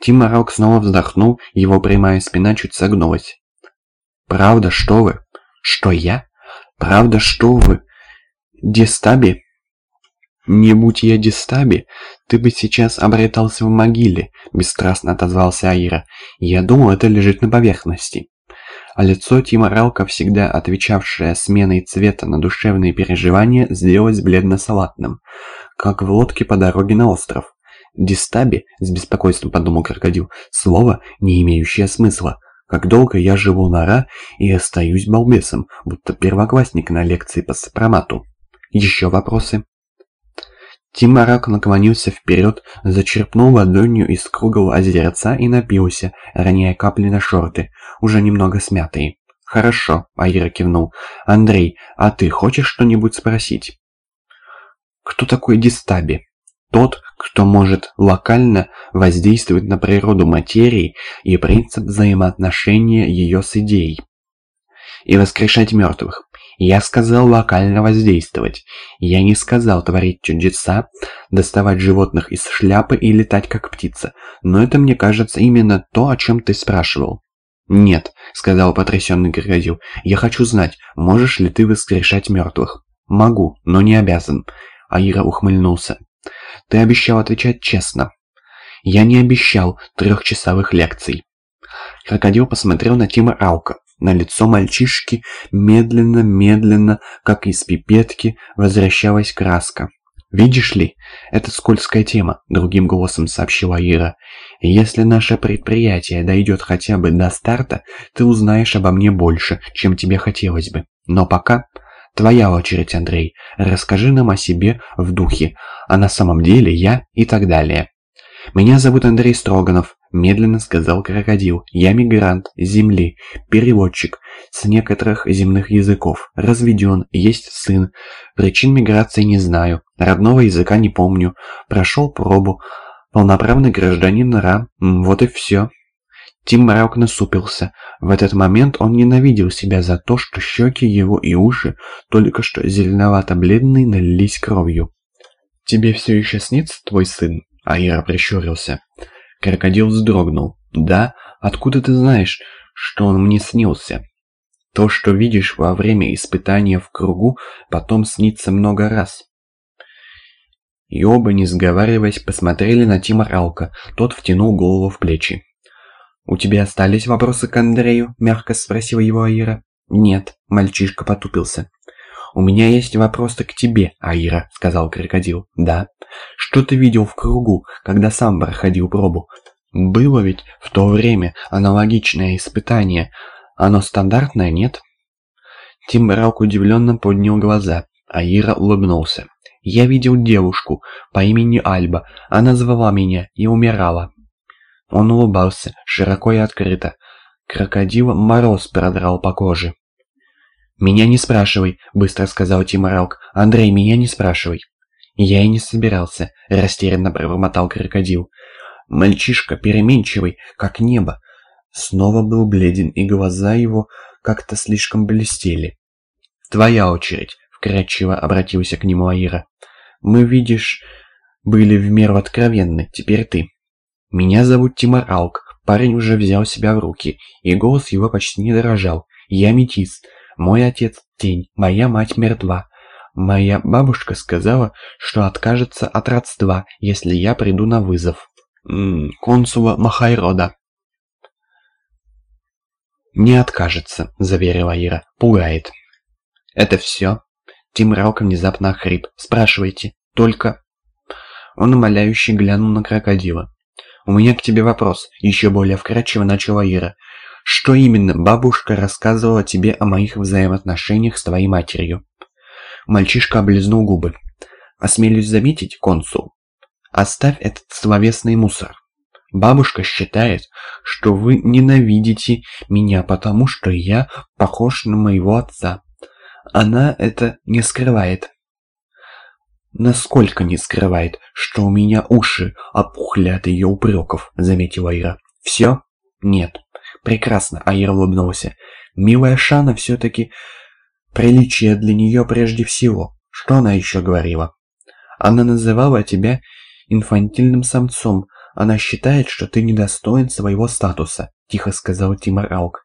Тима Рок снова вздохнул, его прямая спина чуть согнулась. «Правда, что вы?» «Что я? Правда, что вы?» «Дистаби?» «Не будь я Дистаби, ты бы сейчас обретался в могиле», – бесстрастно отозвался Аира. «Я думал, это лежит на поверхности». А лицо Тима всегда отвечавшее сменой цвета на душевные переживания, сделалось бледно-салатным, как в лодке по дороге на остров. «Дистаби», — с беспокойством подумал крокодил, — слово, не имеющее смысла. Как долго я живу на Ра и остаюсь балбесом, будто первоклассник на лекции по сопромату. Еще вопросы? Тимарак наклонился вперед, зачерпнул ладонью из круглого озерца и напился, роняя капли на шорты, уже немного смятые. «Хорошо», — Айра кивнул. «Андрей, а ты хочешь что-нибудь спросить?» «Кто такой Дистаби?» Тот, кто может локально воздействовать на природу материи и принцип взаимоотношения ее с идеей. И воскрешать мертвых. Я сказал локально воздействовать. Я не сказал творить чудеса, доставать животных из шляпы и летать как птица. Но это, мне кажется, именно то, о чем ты спрашивал. «Нет», — сказал потрясенный крокодил, — «я хочу знать, можешь ли ты воскрешать мертвых?» «Могу, но не обязан», — Аира ухмыльнулся. «Ты обещал отвечать честно». «Я не обещал трехчасовых лекций». Крокодил посмотрел на Тима Раука. На лицо мальчишки медленно-медленно, как из пипетки, возвращалась краска. «Видишь ли, это скользкая тема», — другим голосом сообщила Ира. «Если наше предприятие дойдет хотя бы до старта, ты узнаешь обо мне больше, чем тебе хотелось бы. Но пока...» «Твоя очередь, Андрей. Расскажи нам о себе в духе, а на самом деле я и так далее». «Меня зовут Андрей Строганов», — медленно сказал крокодил. «Я мигрант Земли, переводчик с некоторых земных языков, разведен, есть сын. Причин миграции не знаю, родного языка не помню, прошел пробу, полноправный гражданин РА, вот и все». Тим Марок насупился. В этот момент он ненавидел себя за то, что щеки его и уши, только что зеленовато-бледные, налились кровью. «Тебе все еще снится твой сын?» Аира прищурился. Крокодил вздрогнул. «Да? Откуда ты знаешь, что он мне снился?» «То, что видишь во время испытания в кругу, потом снится много раз». И оба, не сговариваясь, посмотрели на Тима Ралка. Тот втянул голову в плечи. «У тебя остались вопросы к Андрею?» – мягко спросила его Аира. «Нет», – мальчишка потупился. «У меня есть вопросы к тебе, Аира», — сказал крокодил. «Да». «Что ты видел в кругу, когда сам проходил пробу?» «Было ведь в то время аналогичное испытание. Оно стандартное, нет?» Тимбраук удивленно поднял глаза. Аира улыбнулся. «Я видел девушку по имени Альба. Она звала меня и умирала». Он улыбался, широко и открыто. Крокодил мороз продрал по коже. «Меня не спрашивай», — быстро сказал Тиморалк. «Андрей, меня не спрашивай». «Я и не собирался», — растерянно пробормотал крокодил. Мальчишка, переменчивый, как небо, снова был бледен, и глаза его как-то слишком блестели. «Твоя очередь», — вкратчиво обратился к нему Аира. «Мы, видишь, были в меру откровенны, теперь ты». «Меня зовут Тимар Алк», парень уже взял себя в руки, и голос его почти не дрожал. «Я метис, мой отец – тень, моя мать мертва. Моя бабушка сказала, что откажется от родства, если я приду на вызов. М -м, консула Махайрода. «Не откажется», – заверила Ира. «Пугает». «Это все?» Тим Ралка внезапно охрип. «Спрашивайте. Только...» Он умоляюще глянул на крокодила. «У меня к тебе вопрос», – еще более вкратчиво начала Ира. Что именно бабушка рассказывала тебе о моих взаимоотношениях с твоей матерью?» Мальчишка облизнул губы. «Осмелюсь заметить, консул, оставь этот словесный мусор. Бабушка считает, что вы ненавидите меня, потому что я похож на моего отца. Она это не скрывает. Насколько не скрывает, что у меня уши опухли от ее упреков, заметила Ира. Все? Нет. Прекрасно, Аир улыбнулся. Милая Шана все-таки приличие для нее прежде всего. Что она еще говорила? Она называла тебя инфантильным самцом, Она считает, что ты недостоин своего статуса», — тихо сказал Тимур Алк.